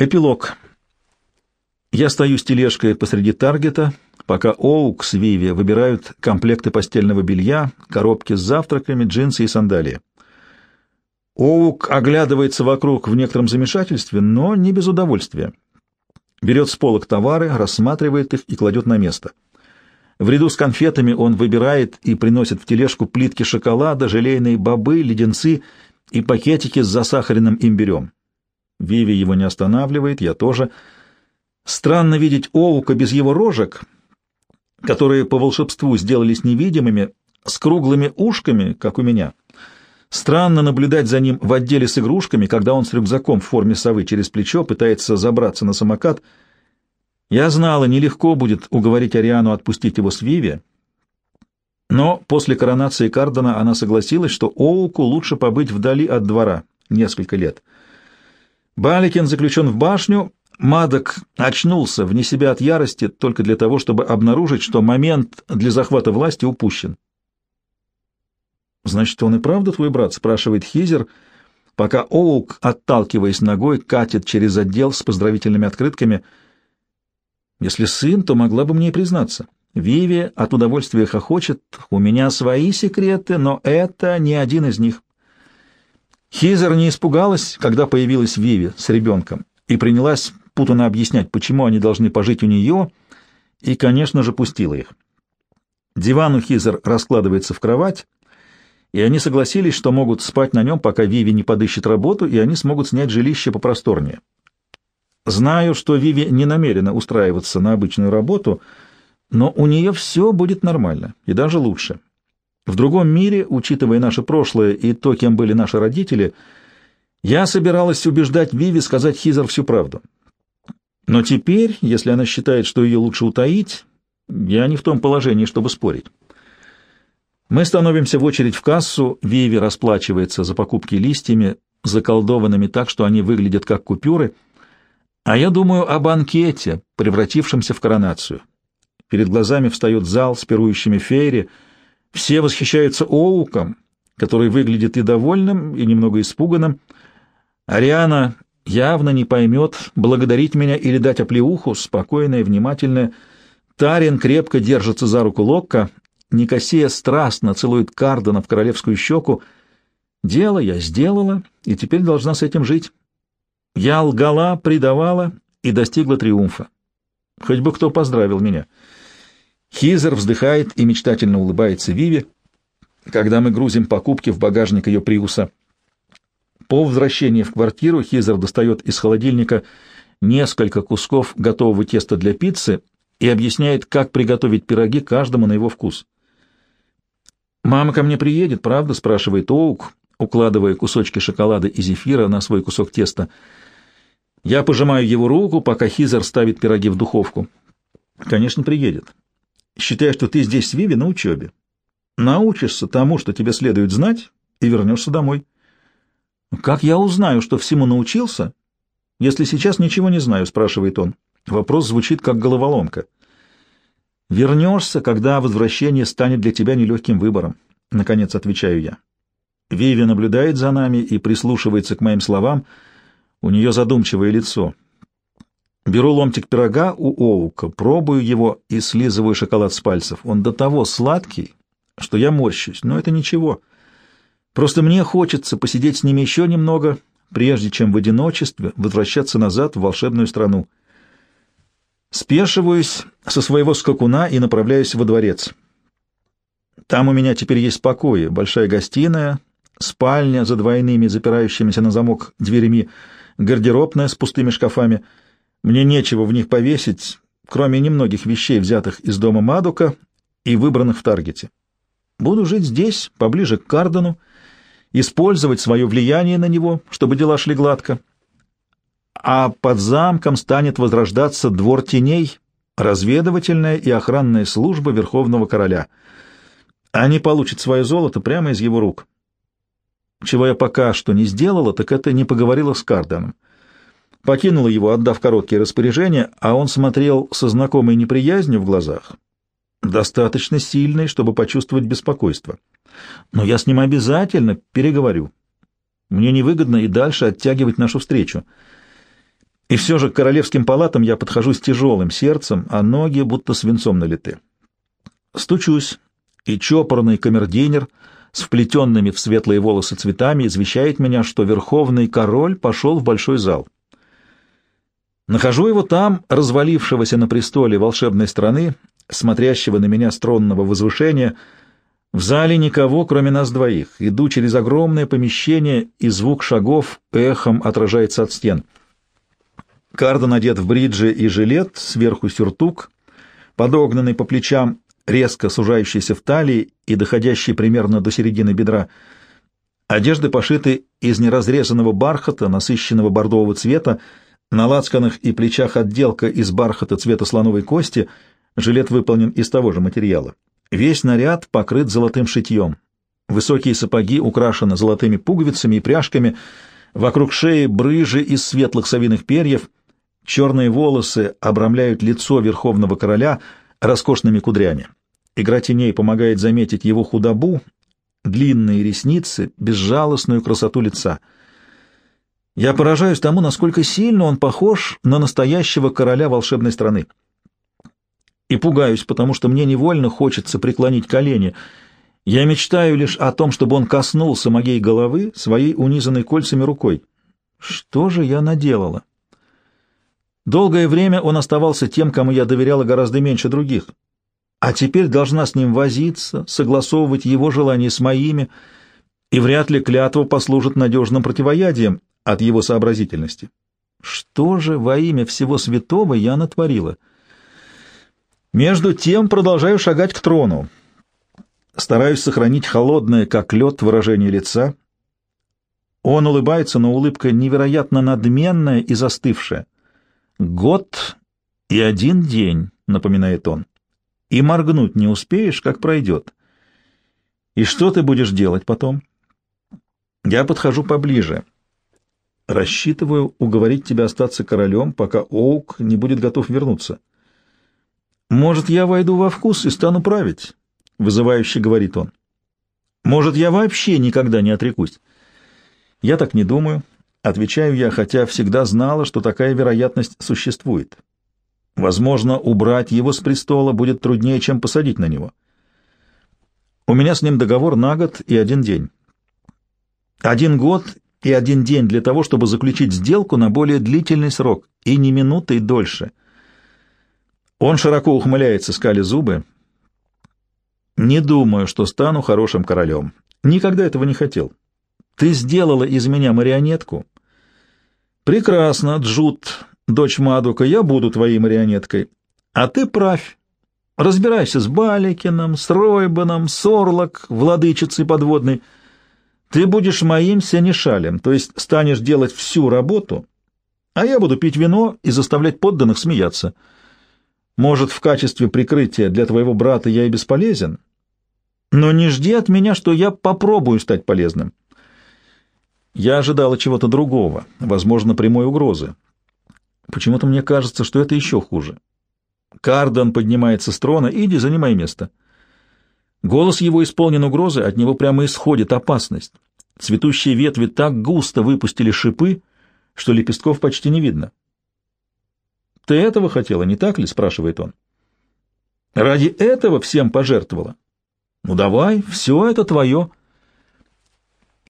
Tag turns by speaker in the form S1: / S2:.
S1: Эпилог. Я стою с тележкой посреди таргета, пока Оук с Виви выбирают комплекты постельного белья, коробки с завтраками, джинсы и сандалии. Оук оглядывается вокруг в некотором замешательстве, но не без удовольствия. Берет с полок товары, рассматривает их и кладет на место. В ряду с конфетами он выбирает и приносит в тележку плитки шоколада, желейные бобы, леденцы и пакетики с засахаренным имбирем. Виви его не останавливает, я тоже. Странно видеть Оука без его рожек, которые по волшебству сделались невидимыми, с круглыми ушками, как у меня. Странно наблюдать за ним в отделе с игрушками, когда он с рюкзаком в форме совы через плечо пытается забраться на самокат. Я знала, нелегко будет уговорить Ариану отпустить его с Виви, но после коронации Кардена она согласилась, что Оуку лучше побыть вдали от двора несколько лет — Баликин заключен в башню, Мадок очнулся вне себя от ярости только для того, чтобы обнаружить, что момент для захвата власти упущен. «Значит, он и правда твой брат?» — спрашивает Хизер, пока Оук, отталкиваясь ногой, катит через отдел с поздравительными открытками. «Если сын, то могла бы мне и признаться. Виви от удовольствия хохочет. У меня свои секреты, но это не один из них». Хизер не испугалась, когда появилась Виви с ребенком, и принялась путанно объяснять, почему они должны пожить у нее, и, конечно же, пустила их. Диван у Хизер раскладывается в кровать, и они согласились, что могут спать на нем, пока Виви не подыщет работу, и они смогут снять жилище попросторнее. Знаю, что Виви не намерена устраиваться на обычную работу, но у нее все будет нормально, и даже лучше. В другом мире, учитывая наше прошлое и то, кем были наши родители, я собиралась убеждать Виви сказать Хизер всю правду. Но теперь, если она считает, что ее лучше утаить, я не в том положении, чтобы спорить. Мы становимся в очередь в кассу, Виви расплачивается за покупки листьями, заколдованными так, что они выглядят как купюры, а я думаю о банкете, превратившемся в коронацию. Перед глазами встает зал с пирующими фейри — все восхищаются Оуком, который выглядит и довольным, и немного испуганным. Ариана явно не поймет, благодарить меня или дать оплеуху, спокойная, внимательная. Тарин крепко держится за руку Локка, Никосия страстно целует Кардена в королевскую щеку. Дело я сделала, и теперь должна с этим жить. Я лгала, предавала и достигла триумфа. Хоть бы кто поздравил меня. Хизер вздыхает и мечтательно улыбается Виве, когда мы грузим покупки в багажник ее приуса. По возвращении в квартиру Хизер достает из холодильника несколько кусков готового теста для пиццы и объясняет, как приготовить пироги каждому на его вкус. «Мама ко мне приедет, правда?» — спрашивает Оук, укладывая кусочки шоколада и зефира на свой кусок теста. Я пожимаю его руку, пока Хизер ставит пироги в духовку. «Конечно, приедет считая, что ты здесь с Виви на учебе. Научишься тому, что тебе следует знать, и вернешься домой. «Как я узнаю, что всему научился, если сейчас ничего не знаю?» — спрашивает он. Вопрос звучит как головоломка. «Вернешься, когда возвращение станет для тебя нелегким выбором», — наконец отвечаю я. Виви наблюдает за нами и прислушивается к моим словам. У нее задумчивое лицо — Беру ломтик пирога у Оука, пробую его и слизываю шоколад с пальцев. Он до того сладкий, что я морщусь, но это ничего. Просто мне хочется посидеть с ними еще немного, прежде чем в одиночестве возвращаться назад в волшебную страну. Спешиваюсь со своего скакуна и направляюсь во дворец. Там у меня теперь есть покои, большая гостиная, спальня за двойными запирающимися на замок дверями, гардеробная с пустыми шкафами — мне нечего в них повесить, кроме немногих вещей, взятых из дома Мадука и выбранных в Таргете. Буду жить здесь, поближе к Кардену, использовать свое влияние на него, чтобы дела шли гладко. А под замком станет возрождаться двор теней, разведывательная и охранная служба Верховного Короля. Они получат свое золото прямо из его рук. Чего я пока что не сделала, так это не поговорила с Карденом покинула его, отдав короткие распоряжения, а он смотрел со знакомой неприязнью в глазах, достаточно сильной, чтобы почувствовать беспокойство. Но я с ним обязательно переговорю. Мне невыгодно и дальше оттягивать нашу встречу. И все же к королевским палатам я подхожу с тяжелым сердцем, а ноги будто свинцом налиты. Стучусь, и чопорный камердинер с вплетенными в светлые волосы цветами извещает меня, что верховный король пошел в большой зал. Нахожу его там, развалившегося на престоле волшебной страны, смотрящего на меня с тронного возвышения. В зале никого, кроме нас двоих. Иду через огромное помещение, и звук шагов эхом отражается от стен. Кардон одет в бриджи и жилет, сверху сюртук, подогнанный по плечам, резко сужающийся в талии и доходящий примерно до середины бедра. Одежды пошиты из неразрезанного бархата, насыщенного бордового цвета, на лацканах и плечах отделка из бархата цвета слоновой кости, жилет выполнен из того же материала. Весь наряд покрыт золотым шитьем. Высокие сапоги украшены золотыми пуговицами и пряжками, вокруг шеи брыжи из светлых совиных перьев, черные волосы обрамляют лицо верховного короля роскошными кудрями. Игра теней помогает заметить его худобу, длинные ресницы, безжалостную красоту лица. Я поражаюсь тому, насколько сильно он похож на настоящего короля волшебной страны. И пугаюсь, потому что мне невольно хочется преклонить колени. Я мечтаю лишь о том, чтобы он коснулся моей головы своей унизанной кольцами рукой. Что же я наделала? Долгое время он оставался тем, кому я доверяла гораздо меньше других — а теперь должна с ним возиться, согласовывать его желания с моими, и вряд ли клятва послужит надежным противоядием от его сообразительности. Что же во имя всего святого я натворила? Между тем продолжаю шагать к трону. Стараюсь сохранить холодное, как лед, выражение лица. Он улыбается, но улыбка невероятно надменная и застывшая. «Год и один день», — напоминает он и моргнуть не успеешь, как пройдет. И что ты будешь делать потом? Я подхожу поближе. Рассчитываю уговорить тебя остаться королем, пока Оук не будет готов вернуться. Может, я войду во вкус и стану править, — вызывающе говорит он. Может, я вообще никогда не отрекусь. Я так не думаю, — отвечаю я, хотя всегда знала, что такая вероятность существует. Возможно, убрать его с престола будет труднее, чем посадить на него. У меня с ним договор на год и один день. Один год и один день для того, чтобы заключить сделку на более длительный срок, и не минуты и дольше. Он широко ухмыляется, скали зубы. Не думаю, что стану хорошим королем. Никогда этого не хотел. Ты сделала из меня марионетку. Прекрасно, Джуд, дочь Мадука, я буду твоей марионеткой, а ты правь. Разбирайся с Баликином, с Ройбаном, с Орлок, владычицей подводной. Ты будешь моим сенешалем, то есть станешь делать всю работу, а я буду пить вино и заставлять подданных смеяться. Может, в качестве прикрытия для твоего брата я и бесполезен, но не жди от меня, что я попробую стать полезным. Я ожидала чего-то другого, возможно, прямой угрозы. Почему-то мне кажется, что это еще хуже. Кардон поднимается с трона. «Иди, занимай место». Голос его исполнен угрозы, от него прямо исходит опасность. Цветущие ветви так густо выпустили шипы, что лепестков почти не видно. «Ты этого хотела, не так ли?» — спрашивает он. «Ради этого всем пожертвовала?» «Ну давай, все это твое».